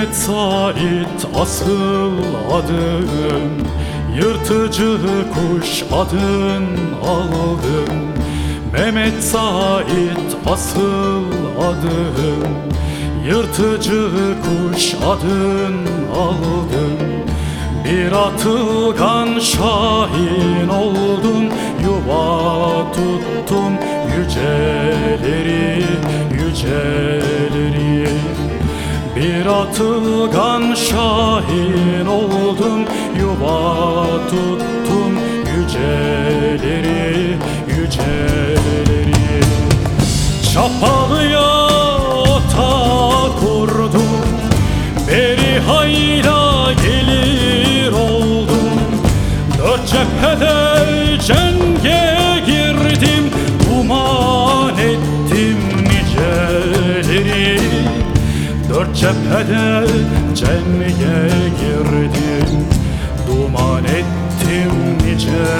Mehmet Sait asıl adın Yırtıcı kuş adın aldın. Mehmet Sait asıl adın Yırtıcı kuş adın aldın. Bir atılgan şahin oldun Yuva tuttun yüceleri yüceleri bir atılgan şahin oldum Yuva tuttum yüceleri yüceleri. Çapalıya ota kurdum Beri hayra gelir oldum. Dört cephede cephede cenge girdim. Duman ettim niceleri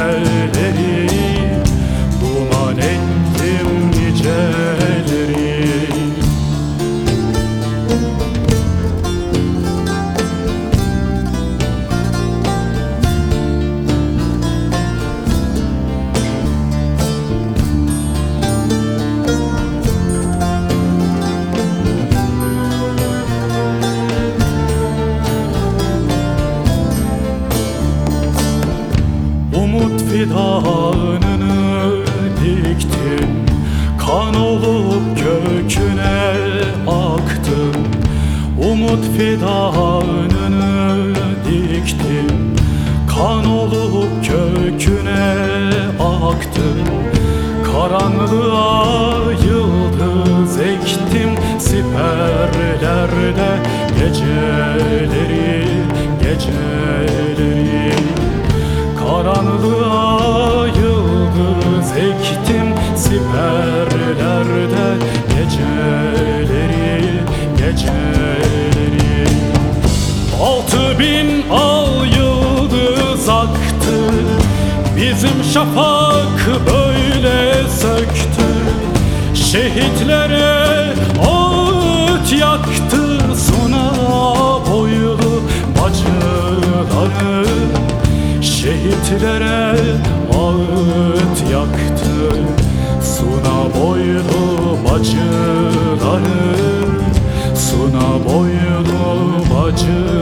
Kan olup köküne aktım. Umut fidanını diktim. Kan olup köküne aktım. Karanlığa yıldız ektim. Siperlerde geceleri, geceleri. Karanlığa Altı bin al yıldız aktı Bizim şafak böyle söktü. Şehitlere ağıt yaktı. Suna boylu bacıları. Şehitlere ağıt yaktı. Suna boylu bacıları. Suna boylu bacıları